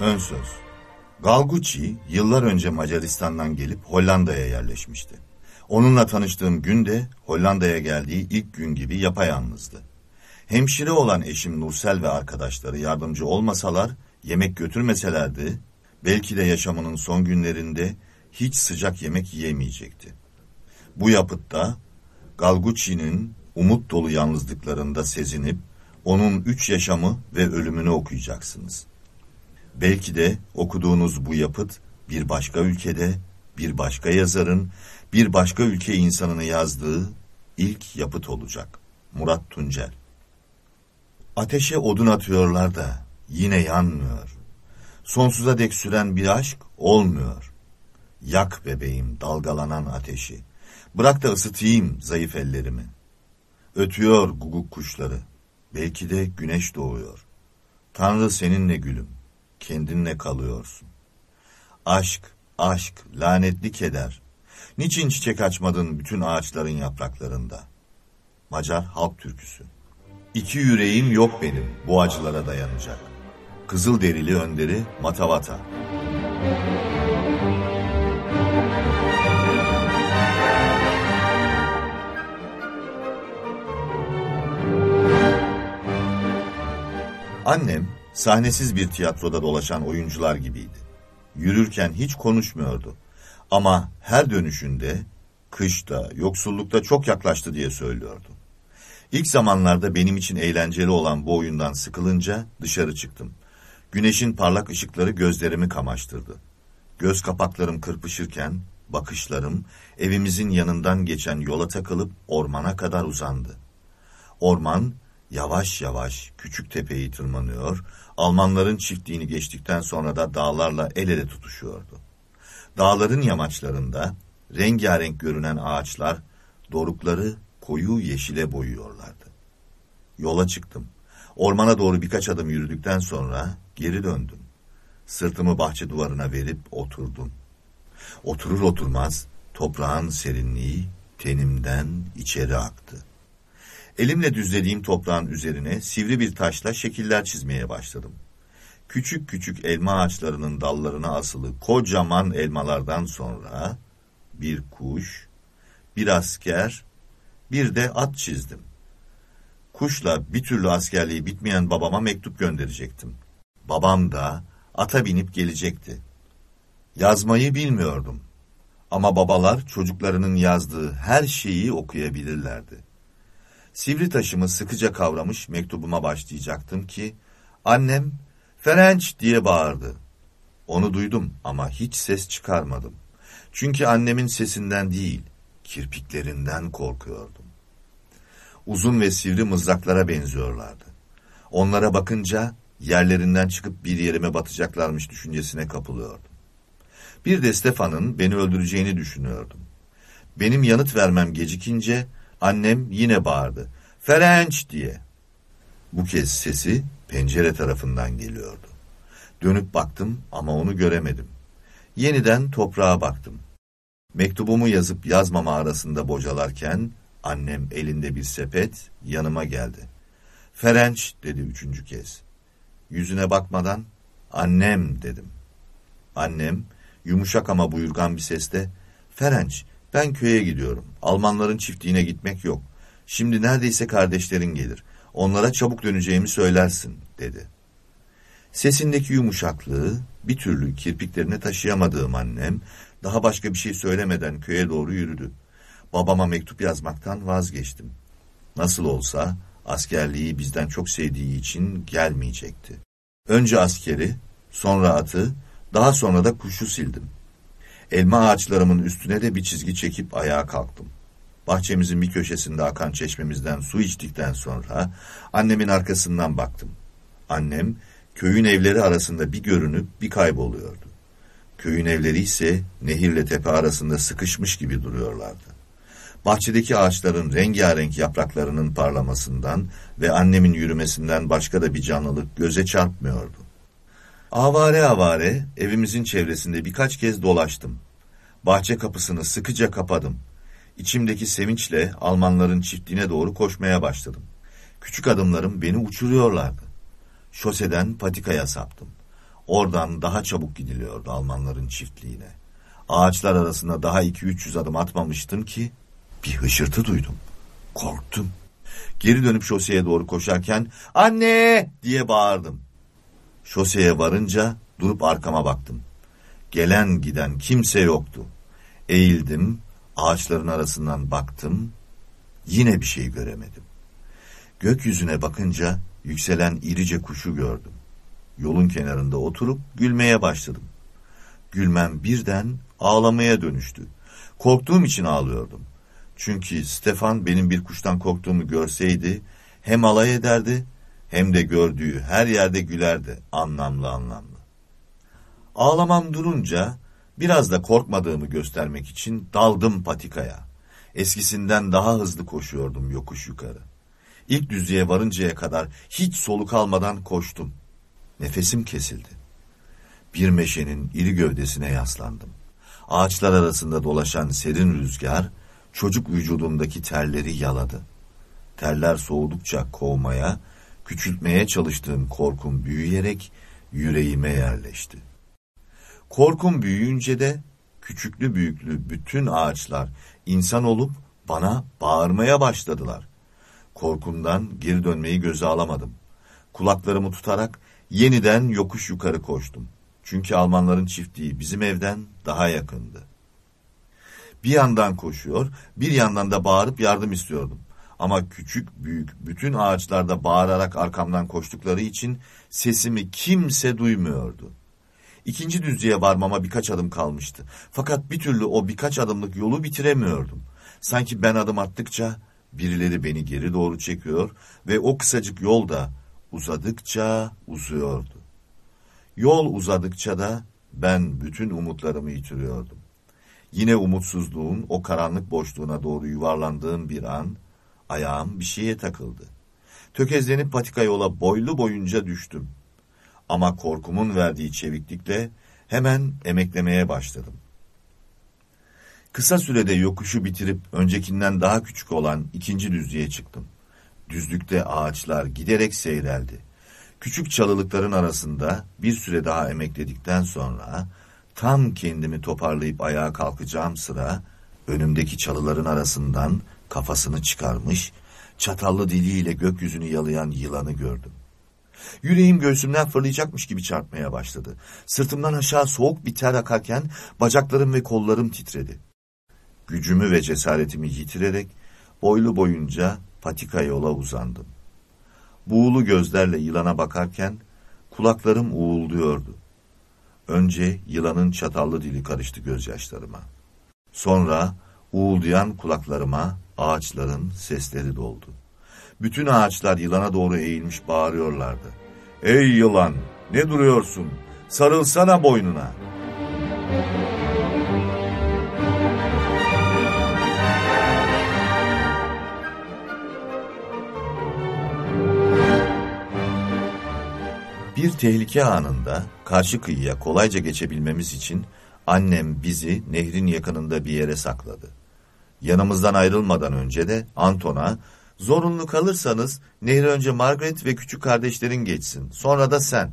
Ön söz. Galguçi yıllar önce Macaristan'dan gelip Hollanda'ya yerleşmişti. Onunla tanıştığım gün de Hollanda'ya geldiği ilk gün gibi yapayalnızdı. Hemşire olan eşim Nursel ve arkadaşları yardımcı olmasalar, yemek götürmeselerdi, belki de yaşamının son günlerinde hiç sıcak yemek yiyemeyecekti. Bu yapıtta Galguçi'nin umut dolu yalnızlıklarında sezinip onun üç yaşamı ve ölümünü okuyacaksınız. Belki de okuduğunuz bu yapıt bir başka ülkede, bir başka yazarın, bir başka ülke insanını yazdığı ilk yapıt olacak. Murat Tuncel Ateşe odun atıyorlar da yine yanmıyor. Sonsuza dek süren bir aşk olmuyor. Yak bebeğim dalgalanan ateşi. Bırak da ısıtayım zayıf ellerimi. Ötüyor guguk kuşları. Belki de güneş doğuyor. Tanrı seninle gülüm. Kendinle kalıyorsun. Aşk, aşk, lanetli keder. Niçin çiçek açmadın bütün ağaçların yapraklarında? Macar halk türküsü. İki yüreğim yok benim bu acılara dayanacak. Kızıl derili önderi Matavata. Annem sahnesiz bir tiyatroda dolaşan oyuncular gibiydi. Yürürken hiç konuşmuyordu. Ama her dönüşünde kışta, yoksullukta çok yaklaştı diye söylüyordu. İlk zamanlarda benim için eğlenceli olan bu oyundan sıkılınca dışarı çıktım. Güneşin parlak ışıkları gözlerimi kamaştırdı. Göz kapaklarım kırpışırken bakışlarım evimizin yanından geçen yola takılıp ormana kadar uzandı. Orman yavaş yavaş küçük tepeyi tırmanıyor, Almanların çiftliğini geçtikten sonra da dağlarla el ele tutuşuyordu. Dağların yamaçlarında rengarenk görünen ağaçlar dorukları koyu yeşile boyuyorlardı. Yola çıktım. Ormana doğru birkaç adım yürüdükten sonra geri döndüm. Sırtımı bahçe duvarına verip oturdum. Oturur oturmaz toprağın serinliği tenimden içeri aktı. Elimle düzlediğim toprağın üzerine sivri bir taşla şekiller çizmeye başladım. Küçük küçük elma ağaçlarının dallarına asılı kocaman elmalardan sonra bir kuş, bir asker, bir de at çizdim. Kuşla bir türlü askerliği bitmeyen babama mektup gönderecektim. Babam da ata binip gelecekti. Yazmayı bilmiyordum. Ama babalar çocuklarının yazdığı her şeyi okuyabilirlerdi. Sivri taşımı sıkıca kavramış mektubuma başlayacaktım ki annem Ferenç diye bağırdı. Onu duydum ama hiç ses çıkarmadım. Çünkü annemin sesinden değil, kirpiklerinden korkuyordum. Uzun ve sivri mızraklara benziyorlardı. Onlara bakınca yerlerinden çıkıp bir yerime batacaklarmış düşüncesine kapılıyordum. Bir de Stefan'ın beni öldüreceğini düşünüyordum. Benim yanıt vermem gecikince Annem yine bağırdı. Ferenç diye. Bu kez sesi pencere tarafından geliyordu. Dönüp baktım ama onu göremedim. Yeniden toprağa baktım. Mektubumu yazıp yazmama arasında bocalarken annem elinde bir sepet yanıma geldi. Ferenç dedi üçüncü kez. Yüzüne bakmadan annem dedim. Annem yumuşak ama buyurgan bir sesle Ferenç ben köye gidiyorum. Almanların çiftliğine gitmek yok. Şimdi neredeyse kardeşlerin gelir. Onlara çabuk döneceğimi söylersin, dedi. Sesindeki yumuşaklığı bir türlü kirpiklerine taşıyamadığım annem, daha başka bir şey söylemeden köye doğru yürüdü. Babama mektup yazmaktan vazgeçtim. Nasıl olsa askerliği bizden çok sevdiği için gelmeyecekti. Önce askeri, sonra atı, daha sonra da kuşu sildim. Elma ağaçlarımın üstüne de bir çizgi çekip ayağa kalktım. Bahçemizin bir köşesinde akan çeşmemizden su içtikten sonra annemin arkasından baktım. Annem köyün evleri arasında bir görünüp bir kayboluyordu. Köyün evleri ise nehirle tepe arasında sıkışmış gibi duruyorlardı. Bahçedeki ağaçların rengarenk yapraklarının parlamasından ve annemin yürümesinden başka da bir canlılık göze çarpmıyordu. Avare avare evimizin çevresinde birkaç kez dolaştım. Bahçe kapısını sıkıca kapadım. İçimdeki sevinçle Almanların çiftliğine doğru koşmaya başladım. Küçük adımlarım beni uçuruyorlardı. Şoseden patikaya saptım. Oradan daha çabuk gidiliyordu Almanların çiftliğine. Ağaçlar arasında daha iki üç yüz adım atmamıştım ki bir hışırtı duydum. Korktum. Geri dönüp şoseye doğru koşarken anne diye bağırdım. Şoseye varınca durup arkama baktım. Gelen giden kimse yoktu. Eğildim, ağaçların arasından baktım. Yine bir şey göremedim. Gökyüzüne bakınca yükselen irice kuşu gördüm. Yolun kenarında oturup gülmeye başladım. Gülmem birden ağlamaya dönüştü. Korktuğum için ağlıyordum. Çünkü Stefan benim bir kuştan korktuğumu görseydi hem alay ederdi hem de gördüğü her yerde gülerdi anlamlı anlamlı. Ağlamam durunca biraz da korkmadığımı göstermek için daldım patikaya. Eskisinden daha hızlı koşuyordum yokuş yukarı. İlk düzlüğe varıncaya kadar hiç soluk almadan koştum. Nefesim kesildi. Bir meşenin iri gövdesine yaslandım. Ağaçlar arasında dolaşan serin rüzgar çocuk vücudumdaki terleri yaladı. Terler soğudukça kovmaya, küçültmeye çalıştığım korkum büyüyerek yüreğime yerleşti. Korkum büyüyünce de küçüklü büyüklü bütün ağaçlar insan olup bana bağırmaya başladılar. Korkumdan geri dönmeyi göze alamadım. Kulaklarımı tutarak yeniden yokuş yukarı koştum. Çünkü Almanların çiftliği bizim evden daha yakındı. Bir yandan koşuyor, bir yandan da bağırıp yardım istiyordum. Ama küçük büyük bütün ağaçlarda bağırarak arkamdan koştukları için sesimi kimse duymuyordu. İkinci düzlüğe varmama birkaç adım kalmıştı. Fakat bir türlü o birkaç adımlık yolu bitiremiyordum. Sanki ben adım attıkça birileri beni geri doğru çekiyor ve o kısacık yol da uzadıkça uzuyordu. Yol uzadıkça da ben bütün umutlarımı yitiriyordum. Yine umutsuzluğun o karanlık boşluğuna doğru yuvarlandığım bir an ayağım bir şeye takıldı. Tökezlenip patika yola boylu boyunca düştüm. Ama korkumun verdiği çeviklikle hemen emeklemeye başladım. Kısa sürede yokuşu bitirip öncekinden daha küçük olan ikinci düzlüğe çıktım. Düzlükte ağaçlar giderek seyreldi. Küçük çalılıkların arasında bir süre daha emekledikten sonra tam kendimi toparlayıp ayağa kalkacağım sıra önümdeki çalıların arasından kafasını çıkarmış, çatallı diliyle gökyüzünü yalayan yılanı gördüm. Yüreğim göğsümden fırlayacakmış gibi çarpmaya başladı. Sırtımdan aşağı soğuk bir ter akarken bacaklarım ve kollarım titredi. Gücümü ve cesaretimi yitirerek boylu boyunca patika yola uzandım. Buğulu gözlerle yılana bakarken kulaklarım uğulduyordu. Önce yılanın çatallı dili karıştı gözyaşlarıma. Sonra uğuldayan kulaklarıma ağaçların sesleri doldu. Bütün ağaçlar yılana doğru eğilmiş bağırıyorlardı. Ey yılan ne duruyorsun sarılsana boynuna. Bir tehlike anında karşı kıyıya kolayca geçebilmemiz için annem bizi nehrin yakınında bir yere sakladı. Yanımızdan ayrılmadan önce de Anton'a zorunlu kalırsanız nehri önce Margaret ve küçük kardeşlerin geçsin sonra da sen.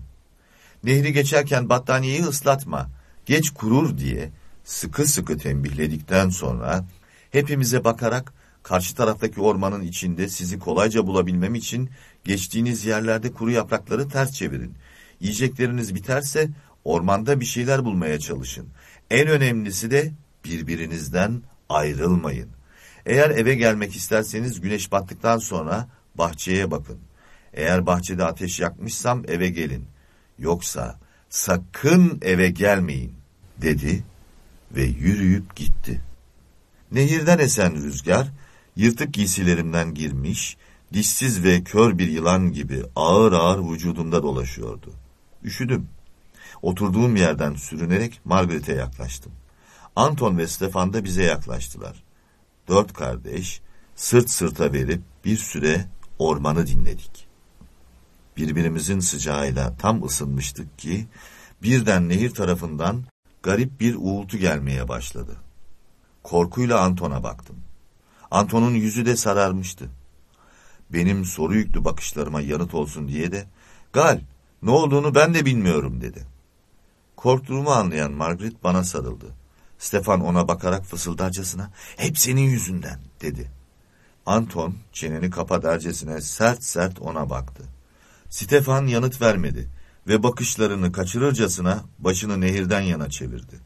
Nehri geçerken battaniyeyi ıslatma geç kurur diye sıkı sıkı tembihledikten sonra hepimize bakarak karşı taraftaki ormanın içinde sizi kolayca bulabilmem için geçtiğiniz yerlerde kuru yaprakları ters çevirin. Yiyecekleriniz biterse ormanda bir şeyler bulmaya çalışın. En önemlisi de birbirinizden ayrılmayın. Eğer eve gelmek isterseniz güneş battıktan sonra bahçeye bakın. Eğer bahçede ateş yakmışsam eve gelin. Yoksa sakın eve gelmeyin dedi ve yürüyüp gitti. Nehirden esen rüzgar yırtık giysilerimden girmiş, dişsiz ve kör bir yılan gibi ağır ağır vücudumda dolaşıyordu. Üşüdüm. Oturduğum yerden sürünerek Margaret'e yaklaştım. Anton ve Stefan da bize yaklaştılar. Dört kardeş sırt sırta verip bir süre ormanı dinledik. Birbirimizin sıcağıyla tam ısınmıştık ki birden nehir tarafından garip bir uğultu gelmeye başladı. Korkuyla Anton'a baktım. Anton'un yüzü de sararmıştı. Benim soru yüklü bakışlarıma yanıt olsun diye de Gal ne olduğunu ben de bilmiyorum dedi. Korktuğumu anlayan Margaret bana sarıldı. Stefan ona bakarak fısıldarcasına hep senin yüzünden dedi. Anton çeneni kapa dercesine sert sert ona baktı. Stefan yanıt vermedi ve bakışlarını kaçırırcasına başını nehirden yana çevirdi.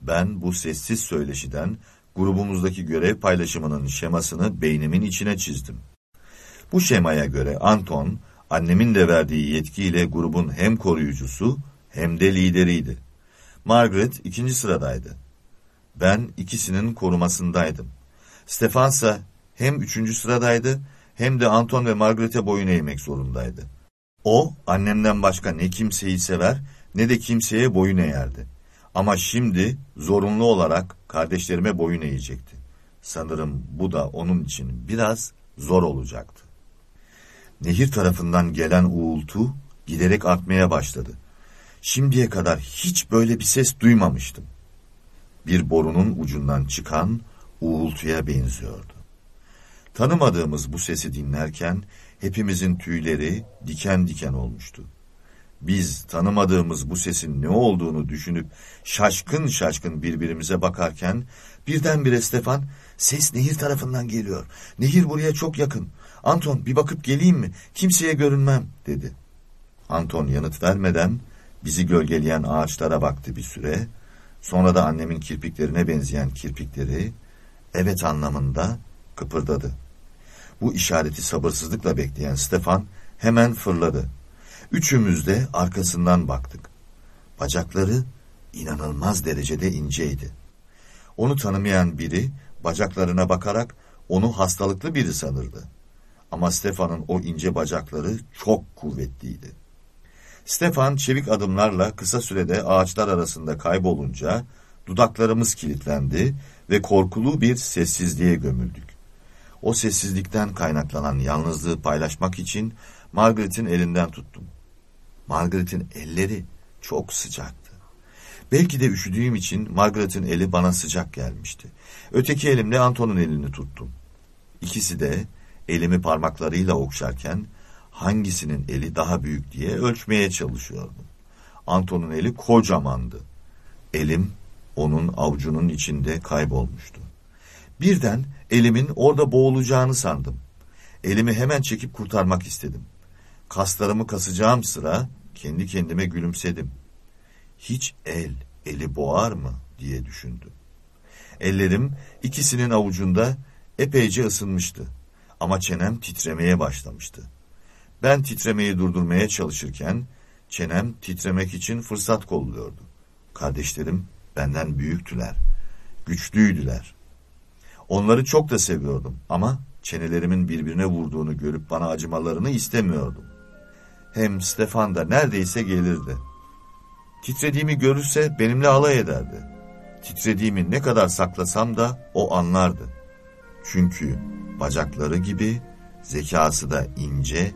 Ben bu sessiz söyleşiden grubumuzdaki görev paylaşımının şemasını beynimin içine çizdim. Bu şemaya göre Anton, annemin de verdiği yetkiyle grubun hem koruyucusu hem de lideriydi. Margaret ikinci sıradaydı. Ben ikisinin korumasındaydım. Stefansa hem üçüncü sıradaydı hem de Anton ve Margaret'e boyun eğmek zorundaydı. O annemden başka ne kimseyi sever ne de kimseye boyun eğerdi. Ama şimdi zorunlu olarak kardeşlerime boyun eğecekti. Sanırım bu da onun için biraz zor olacaktı. Nehir tarafından gelen uğultu giderek artmaya başladı. Şimdiye kadar hiç böyle bir ses duymamıştım. Bir borunun ucundan çıkan uğultuya benziyordu. Tanımadığımız bu sesi dinlerken hepimizin tüyleri diken diken olmuştu. Biz tanımadığımız bu sesin ne olduğunu düşünüp şaşkın şaşkın birbirimize bakarken birdenbire Stefan ses nehir tarafından geliyor. Nehir buraya çok yakın. Anton bir bakıp geleyim mi? Kimseye görünmem dedi. Anton yanıt vermeden bizi gölgeleyen ağaçlara baktı bir süre. Sonra da annemin kirpiklerine benzeyen kirpikleri evet anlamında kıpırdadı. Bu işareti sabırsızlıkla bekleyen Stefan hemen fırladı. Üçümüz de arkasından baktık. Bacakları inanılmaz derecede inceydi. Onu tanımayan biri bacaklarına bakarak onu hastalıklı biri sanırdı. Ama Stefan'ın o ince bacakları çok kuvvetliydi. Stefan çevik adımlarla kısa sürede ağaçlar arasında kaybolunca dudaklarımız kilitlendi ve korkulu bir sessizliğe gömüldük. O sessizlikten kaynaklanan yalnızlığı paylaşmak için Margaret'in elinden tuttum. Margaret'in elleri çok sıcaktı. Belki de üşüdüğüm için Margaret'in eli bana sıcak gelmişti. Öteki elimle Anton'un elini tuttum. İkisi de elimi parmaklarıyla okşarken hangisinin eli daha büyük diye ölçmeye çalışıyordum. Anton'un eli kocamandı. Elim onun avucunun içinde kaybolmuştu. Birden elimin orada boğulacağını sandım. Elimi hemen çekip kurtarmak istedim. Kaslarımı kasacağım sıra kendi kendime gülümsedim. Hiç el, eli boğar mı diye düşündüm. Ellerim ikisinin avucunda epeyce ısınmıştı. Ama çenem titremeye başlamıştı. Ben titremeyi durdurmaya çalışırken çenem titremek için fırsat kolluyordu. Kardeşlerim benden büyüktüler, güçlüydüler. Onları çok da seviyordum ama çenelerimin birbirine vurduğunu görüp bana acımalarını istemiyordum. Hem Stefan da neredeyse gelirdi. Titrediğimi görürse benimle alay ederdi. Titrediğimi ne kadar saklasam da o anlardı. Çünkü bacakları gibi zekası da ince